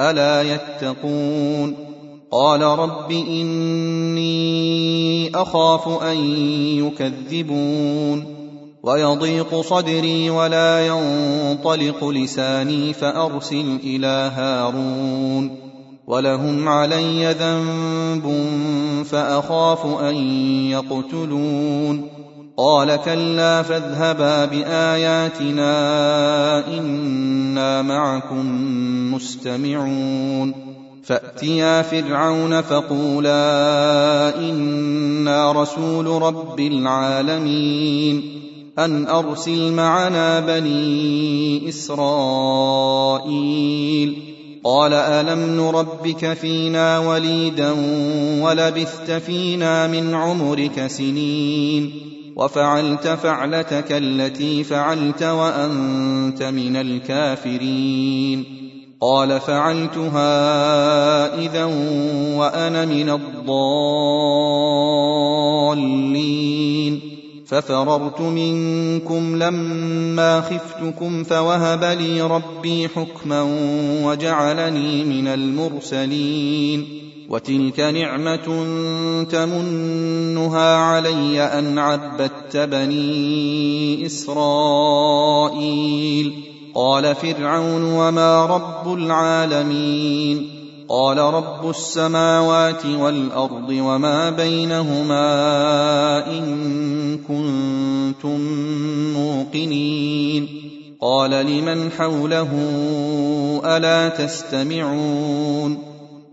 ألا يتقون؟ قال رب إني أخاف أن يكذبون. ويضيق صدري ولا ينطلق لساني فأرسل إلى هارون. ولهم علي ذنب فأخاف أن يقتلون. قال كلا فاذهبا بآياتنا إنا معكم مستمعون. فأتيا فرعون فقولا إنا رسول رب العالمين. أن أرسل معنا بني إسرائيل. قال ألم نربك فينا وليدا ولبثت فينا من عمرك سنين. وفعلت فعلتك التي فعلت وأنت من الكافرين. قال فعلتها إذا وأنا من الضالين. ففررت منكم لما خفتكم فوهب لي ربي حكما وجعلني من المرسلين. وتلك نعمة تمنها علي أن عبدت بني إسرائيل. قال فرعون وما رب العالمين. قال رب السماوات والأرض وما بينهما إن كنتم موقنين. قال لمن حوله ألا تستمعون؟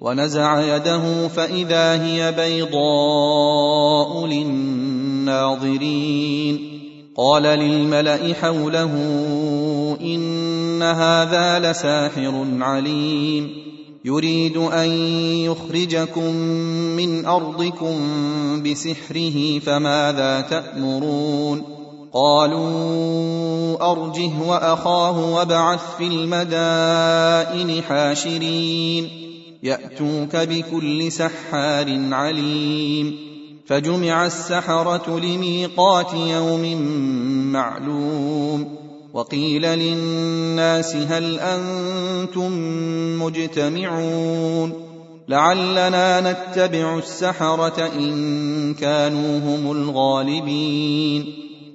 ونزع يده فإذا هي بيضاء للناظرين. قال للملأ حوله إن هذا لساحر عليم. يريد أن يخرجكم من أرضكم بسحره فماذا تأمرون؟ قالوا أرجه وأخاه وابعث في المدائن حاشرين. يأتوك بكل سحار عليم فجمع السحرة لميقات يوم معلوم وقيل للناس هل أنتم مجتمعون لعلنا نتبع السحرة إن كانوا هم الغالبين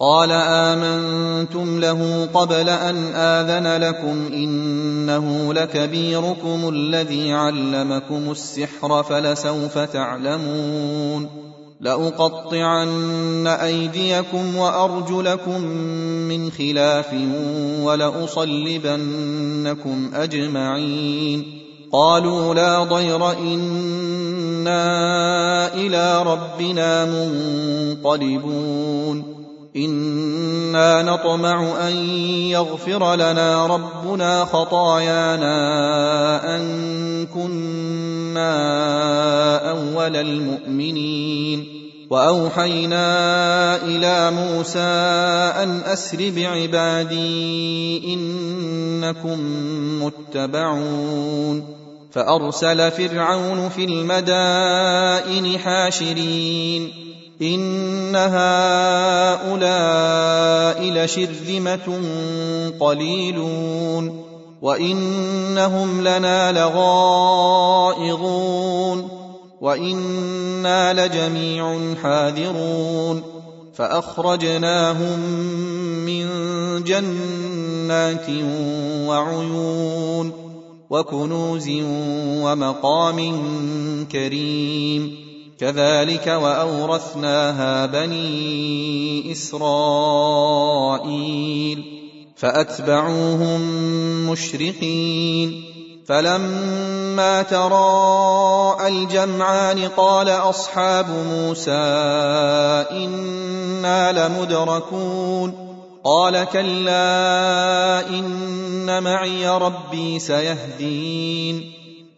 قال آمنتم له قبل أن آذن لكم إنه لكبيركم الذي علمكم السحر فلسوف تعلمون لأقطعن أيديكم وأرجلكم من خلاف ولأصلبنكم أجمعين قالوا لا ضير إنا إلى ربنا منقلبون أنا نطمع ان يغفر لنا ربنا خطايانا ان كنا اول المؤمنين واوحينا إلى موسى ان اسر بعبادي انكم متبعون فارسل فرعون في المدائن حاشرين ان هؤلاء لشرذمه قليلون وانهم لنا لغائظون وأنا لجميع حاذرون فاخرجناهم من جنات وعيون وكنوز ومقام كريم كذلك وأورثناها بني إسرائيل فأتبعوهم مشرقين فلما تراءى الجمعان قال أصحاب موسى إنا لمدركون قال كلا إن معي ربي سيهدين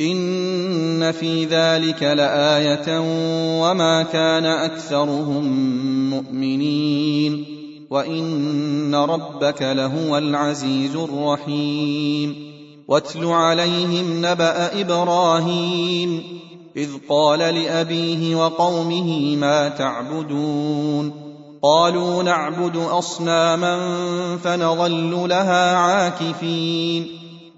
ان في ذلك لايه وما كان اكثرهم مؤمنين وان ربك لهو العزيز الرحيم واتل عليهم نبا إبراهيم اذ قال لابيه وقومه ما تعبدون قالوا نعبد اصناما فنظل لها عاكفين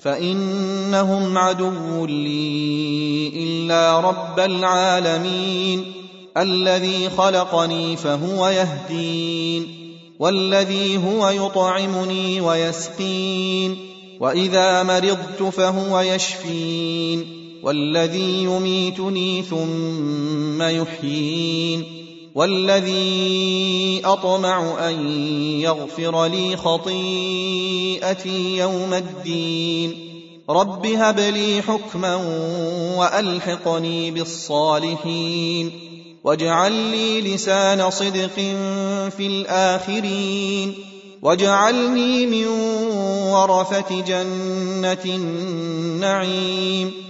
فإنهم عدو لي إلا رب العالمين. الذي خلقني فهو يهدين والذي هو يطعمني ويسقين وإذا مرضت فهو يشفين والذي يميتني ثم يحيين. والذي أطمع أن يغفر لي خطيئتي يوم الدين. رب هب لي حكما وألحقني بالصالحين. واجعل لي لسان صدق في الآخرين. واجعلني من ورثة جنة النعيم.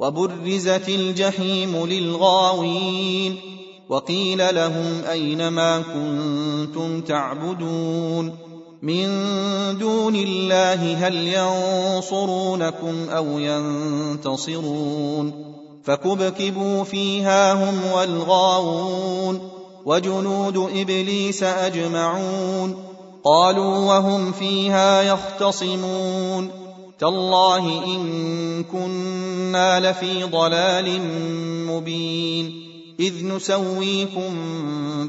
وبرزت الجحيم للغاوين وقيل لهم أين ما كنتم تعبدون من دون الله هل ينصرونكم أو ينتصرون فكبكبوا فيها هم والغاوون وجنود إبليس أجمعون قالوا وهم فيها يختصمون تالله إن كنا لفي ضلال مبين. إذ نسويكم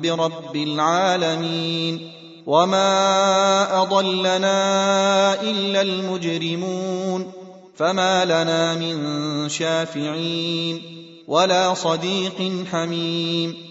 برب العالمين. وما أضلنا إلا المجرمون. فما لنا من شافعين. ولا صديق حميم.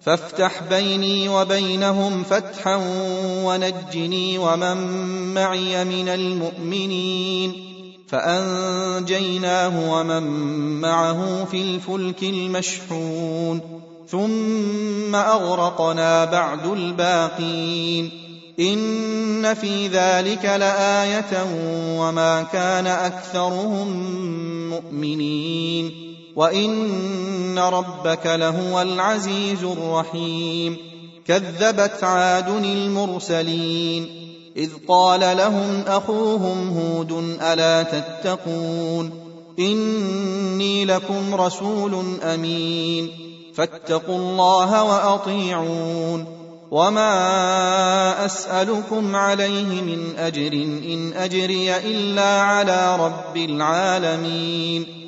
فافتح بيني وبينهم فتحا ونجني ومن معي من المؤمنين فأنجيناه ومن معه في الفلك المشحون ثم أغرقنا بعد الباقين إن في ذلك لآية وما كان أكثرهم مؤمنين وان ربك لهو العزيز الرحيم كذبت عاد المرسلين اذ قال لهم اخوهم هود الا تتقون اني لكم رسول امين فاتقوا الله واطيعون وما اسالكم عليه من اجر ان اجري الا على رب العالمين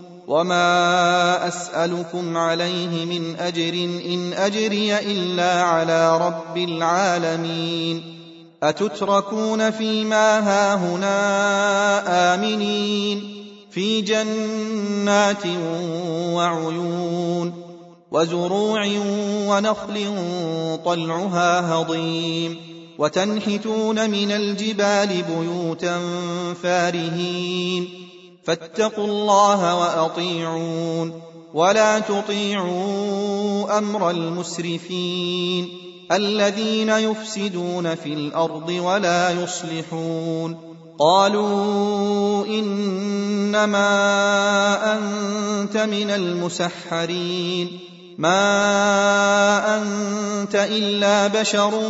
وما اسالكم عليه من اجر ان اجري الا على رب العالمين اتتركون فيما هاهنا امنين في جنات وعيون وزروع ونخل طلعها هضيم وتنحتون من الجبال بيوتا فارهين فاتقوا الله وأطيعون ولا تطيعوا أمر المسرفين الذين يفسدون في الأرض ولا يصلحون قالوا إنما أنت من المسحرين ما انت الا بشر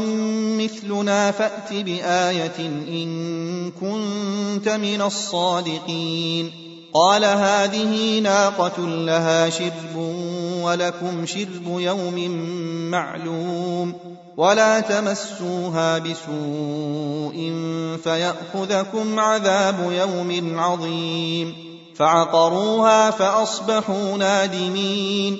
مثلنا فات بايه ان كنت من الصادقين قال هذه ناقه لها شرب ولكم شرب يوم معلوم ولا تمسوها بسوء فياخذكم عذاب يوم عظيم فعقروها فاصبحوا نادمين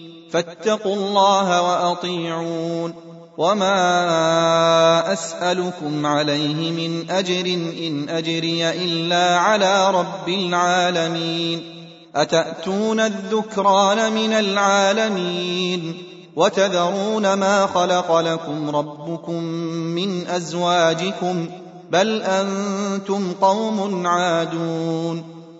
فاتقوا الله وأطيعون وما أسألكم عليه من أجر إن أجري إلا على رب العالمين أتأتون الذكران من العالمين وتذرون ما خلق لكم ربكم من أزواجكم بل أنتم قوم عادون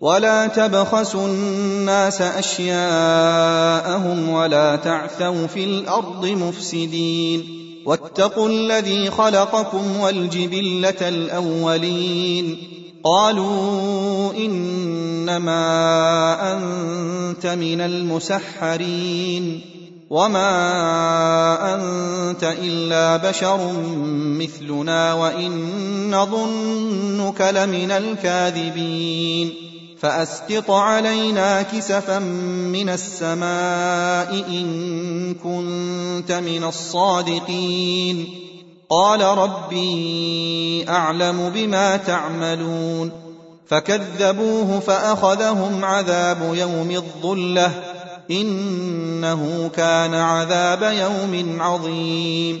ولا تبخسوا الناس أشياءهم ولا تعثوا في الأرض مفسدين. واتقوا الذي خلقكم والجبلة الأولين. قالوا إنما أنت من المسحرين. وما أنت إلا بشر مثلنا وإن نظنك لمن الكاذبين. فأسقط علينا كسفا من السماء إن كنت من الصادقين. قال ربي أعلم بما تعملون. فكذبوه فأخذهم عذاب يوم الظلة. إنه كان عذاب يوم عظيم.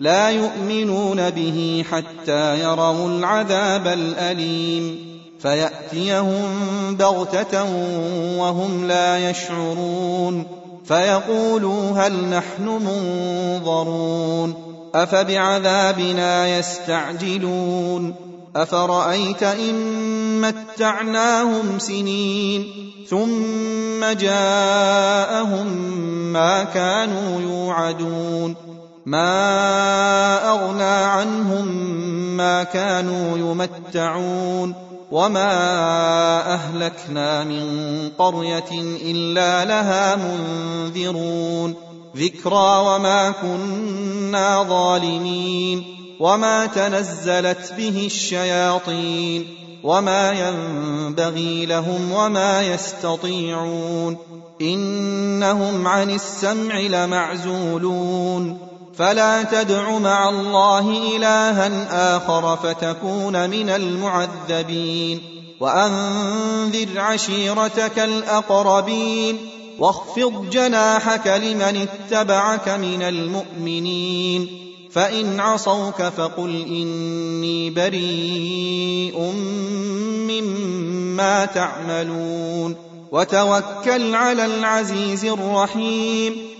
لا يؤمنون به حتى يروا العذاب الأليم. فيأتيهم بغتة وهم لا يشعرون. فيقولوا هل نحن منظرون. أفبعذابنا يستعجلون. أفرأيت إن متعناهم سنين. ثم جاءهم ما كانوا يوعدون. ما أغنى عنهم ما كانوا يمتعون وما أهلكنا من قرية إلا لها منذرون ذكرى وما كنا ظالمين وما تنزلت به الشياطين وما ينبغي لهم وما يستطيعون إنهم عن السمع لمعزولون فلا تدع مع الله إلها آخر فتكون من المعذبين. وأنذر عشيرتك الأقربين. واخفض جناحك لمن اتبعك من المؤمنين. فإن عصوك فقل إني بريء مما تعملون. وتوكل على العزيز الرحيم.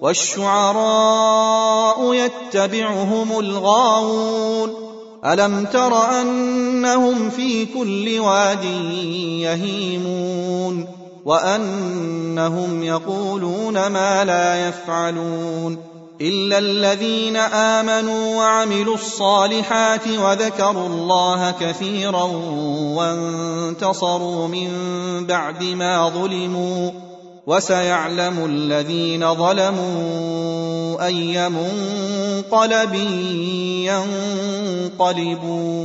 والشعراء يتبعهم الغاوون ألم تر أنهم في كل واد يهيمون وأنهم يقولون ما لا يفعلون إلا الذين آمنوا وعملوا الصالحات وذكروا الله كثيرا وانتصروا من بعد ما ظلموا وسيعلم الذين ظلموا أي منقلب ينقلبون.